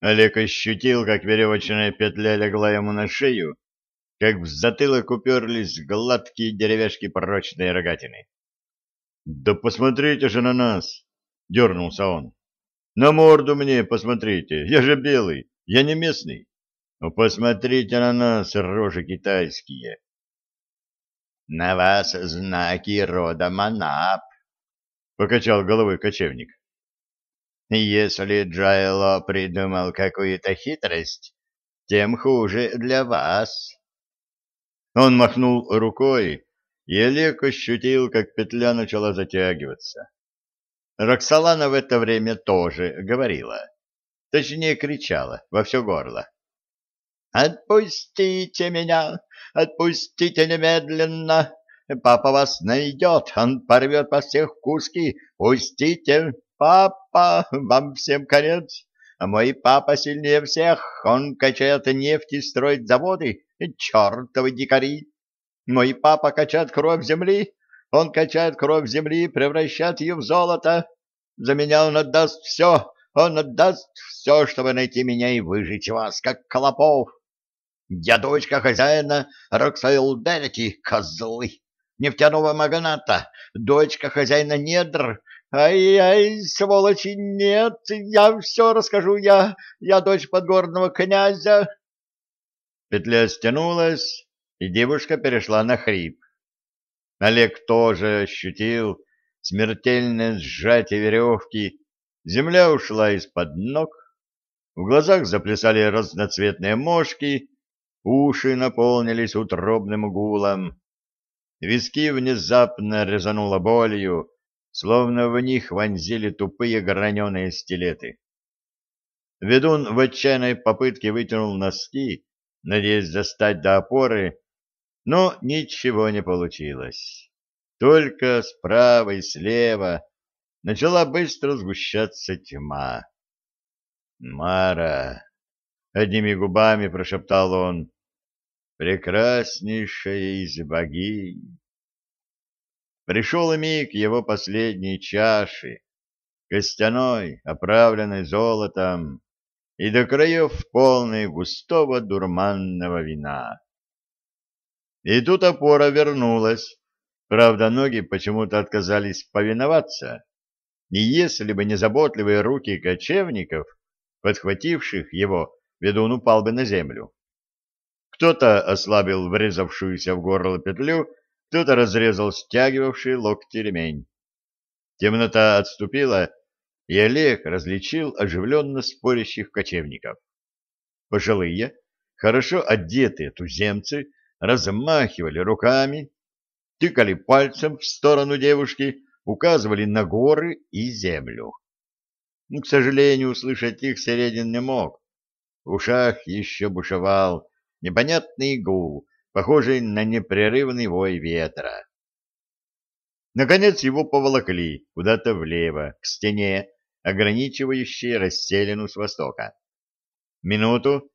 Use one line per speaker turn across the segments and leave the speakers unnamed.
Олег ощутил, как веревочная петля легла ему на шею, как в затылок уперлись гладкие деревяшки прочной рогатины. — Да посмотрите же на нас! — дернулся он. — На морду мне посмотрите, я же белый, я не местный. Ну, посмотрите на нас, рожи китайские. — На вас знаки рода Манап, — покачал головой кочевник. Если Джайло придумал какую-то хитрость, тем хуже для вас. Он махнул рукой, и Олег ощутил, как петля начала затягиваться. Роксолана в это время тоже говорила, точнее кричала во все горло. «Отпустите меня! Отпустите немедленно! Папа вас найдет, он порвет по всех куски! Пустите! Папа, вам всем конец! А мой папа сильнее всех, он качает нефть и строит заводы, чертовы дикари! Мой папа качает кровь земли, он качает кровь земли, превращает ее в золото. За меня он отдаст все, он отдаст все, чтобы найти меня и выжить вас, как клопов. Я дочка хозяина Роксайл Делити, козлы, нефтяного магната, дочка хозяина недр. Ай-ай, сволочи, нет, я все расскажу, я, я дочь подгорного князя. Петля стянулась, и девушка перешла на хрип. Олег тоже ощутил смертельное сжатие веревки, земля ушла из-под ног, в глазах заплясали разноцветные мошки, Уши наполнились утробным гулом. Виски внезапно резануло болью, словно в них вонзили тупые граненые стилеты. Ведун в отчаянной попытке вытянул носки, надеясь достать до опоры, но ничего не получилось. Только справа и слева начала быстро сгущаться тьма. «Мара!» — одними губами прошептал он прекраснейшая из богинь. Пришел миг его последней чаши, костяной, оправленной золотом, и до краев полной густого дурманного вина. И тут опора вернулась, правда, ноги почему-то отказались повиноваться, и если бы не заботливые руки кочевников, подхвативших его, ведун упал бы на землю. Кто-то ослабил врезавшуюся в горло петлю, кто-то разрезал стягивавший локти ремень. Темнота отступила, и Олег различил оживленно спорящих кочевников. Пожилые, хорошо одетые туземцы размахивали руками, тыкали пальцем в сторону девушки, указывали на горы и землю. К сожалению, услышать их Середин не мог. В ушах еще бушевал непонятный гул, похожий на непрерывный вой ветра. Наконец его поволокли куда-то влево, к стене, ограничивающей расселину с востока. Минуту,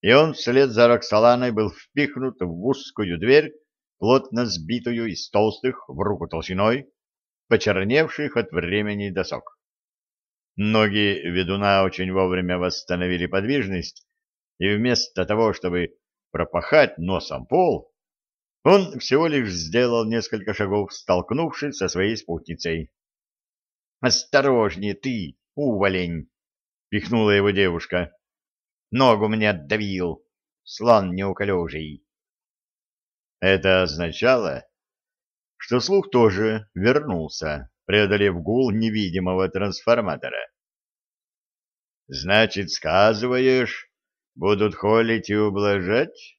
и он вслед за Роксоланой был впихнут в узкую дверь, плотно сбитую из толстых в руку толщиной, почерневших от времени досок. Ноги ведуна очень вовремя восстановили подвижность, и вместо того, чтобы пропахать носом пол, он всего лишь сделал несколько шагов, столкнувшись со своей спутницей. «Осторожнее ты, уволень!» — пихнула его девушка. «Ногу мне отдавил, слон неуклюжий». Это означало, что слух тоже вернулся, преодолев гул невидимого трансформатора. «Значит, сказываешь, Будут холить и ублажать?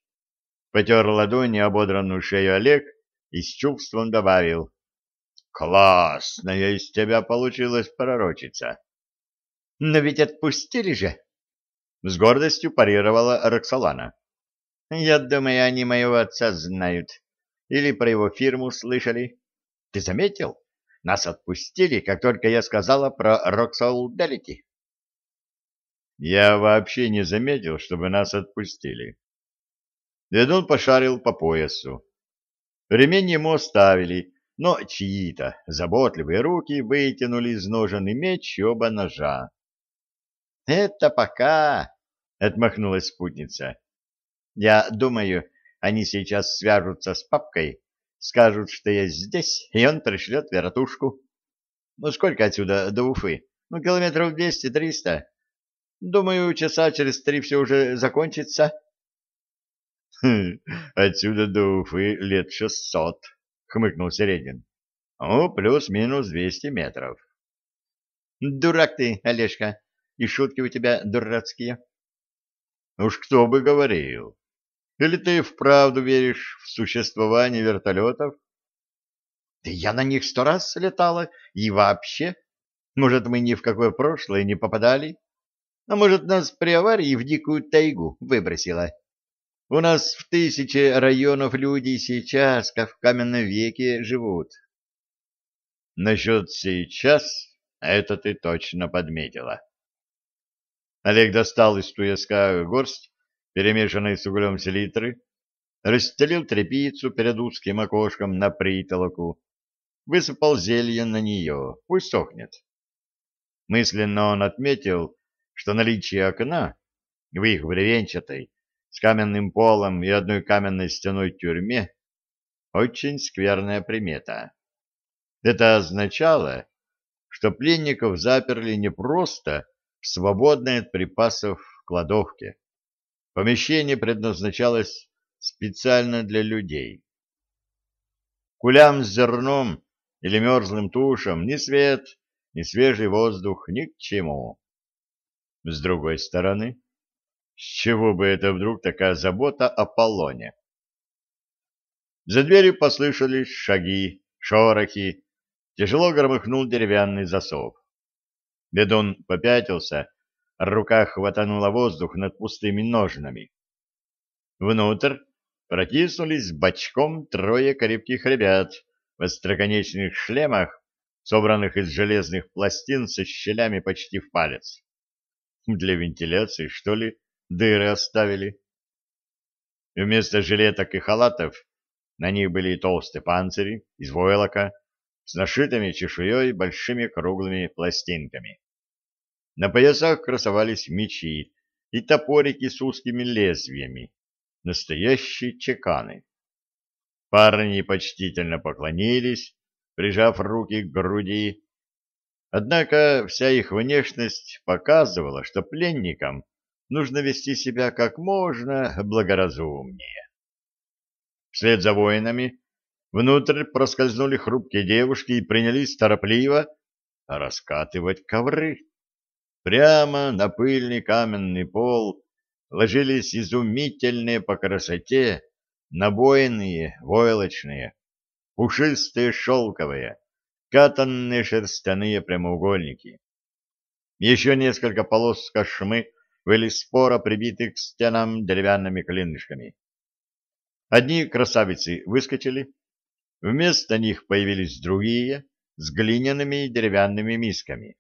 Потер ладони ободранную шею Олег и с чувством добавил. Классная из тебя получилась пророчица. Но ведь отпустили же. С гордостью парировала Роксолана. Я думаю, они моего отца знают. Или про его фирму слышали. Ты заметил? Нас отпустили, как только я сказала про Роксолделити. Я вообще не заметил, чтобы нас отпустили. Ведун пошарил по поясу. Ремень ему оставили, но чьи-то заботливые руки вытянули из ножен и меч оба ножа. — Это пока, — отмахнулась спутница. — Я думаю, они сейчас свяжутся с папкой, скажут, что я здесь, и он пришлет вертушку. Ну, сколько отсюда до Уфы? Ну, километров двести-триста. Думаю, часа через три все уже закончится.
Хм, — Отсюда до Уфы лет шестьсот, — хмыкнул Середин. — Ну, плюс-минус двести метров.
— Дурак ты, Олежка, и шутки у тебя дурацкие.
— Уж кто бы говорил. Или ты вправду веришь в существование вертолетов?
— Да я на них сто раз летала, и вообще. Может, мы ни в какое прошлое не попадали? А может, нас при аварии в дикую тайгу выбросило? — у нас в тысяче районов люди сейчас, как в каменном веке, живут.
Насчет сейчас, это ты точно подметила. Олег достал из туяска горсть, перемешанной с углем селитры, расстелил тряпицу перед узким окошком на притолоку, высыпал зелье на нее, пусть сохнет. Мысленно он отметил, что наличие окна в их бревенчатой, с каменным полом и одной каменной стеной тюрьме очень скверная примета. Это означало, что пленников заперли не просто в свободной от припасов кладовке. Помещение предназначалось специально для людей. Кулям с зерном или мерзлым тушем ни свет, ни свежий воздух ни к чему. С другой стороны, с чего бы это вдруг такая забота о полоне? За дверью послышались шаги, шорохи, тяжело громыхнул деревянный засов. Бедон попятился, рука хватанула воздух над пустыми ножнами. Внутрь протиснулись бочком трое крепких ребят в остроконечных шлемах, собранных из железных пластин со щелями почти в палец. Для вентиляции, что ли? дыры оставили. Вместо жилеток и халатов на них были толстые панцири из войлока с нашитыми чешуей большими круглыми пластинками. На поясах красовались мечи и топорики с узкими лезвиями, настоящие чеканы. Парни почтительно поклонились, прижав руки к груди. Однако вся их внешность показывала, что пленникам нужно вести себя как можно благоразумнее. Вслед за воинами внутрь проскользнули хрупкие девушки и принялись торопливо раскатывать ковры. Прямо на пыльный каменный пол ложились изумительные по красоте набойные, войлочные, пушистые шелковые, катанные шерстяные прямоугольники. Еще несколько полос кошмы были споро прибиты к стенам деревянными клинышками. Одни красавицы выскочили, вместо них появились другие с глиняными деревянными мисками.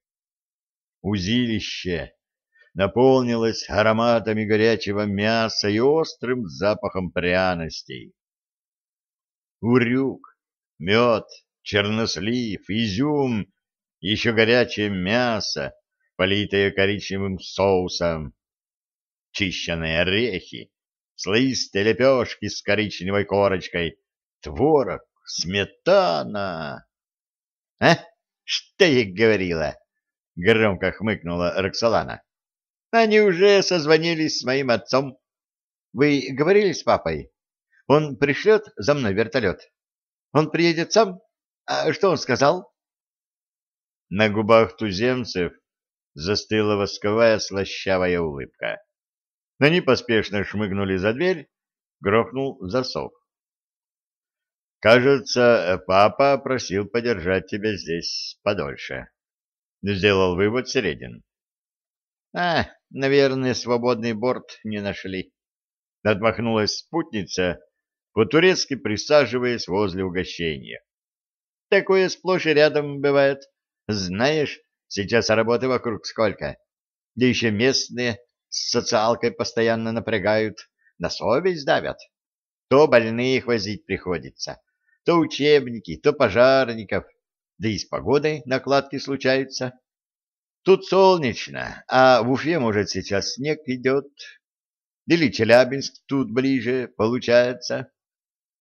Узилище наполнилось ароматами горячего мяса и острым запахом пряностей. Урюк, мед, чернослив, изюм, еще горячее мясо, политое коричневым соусом, чищенные орехи, слоистые лепешки с коричневой корочкой, творог, сметана. — А? Что я говорила? — громко хмыкнула Роксолана. — Они уже созвонились с моим отцом. Вы говорили с папой? Он пришлет за мной вертолет? Он приедет сам? А что он сказал? На губах туземцев застыла восковая слащавая улыбка. Они поспешно шмыгнули за дверь, грохнул засов. «Кажется, папа просил подержать тебя здесь подольше», — сделал вывод Середин. «А, наверное, свободный борт не нашли», — отмахнулась спутница, по-турецки присаживаясь возле угощения. «Такое сплошь и рядом бывает. Знаешь, Сейчас работы вокруг сколько. Да еще местные с социалкой постоянно напрягают, на совесть давят. То больных возить приходится, то учебники, то пожарников, да и с погодой накладки случаются.
Тут солнечно, а в Уфе, может, сейчас снег идет. Или Челябинск тут ближе, получается.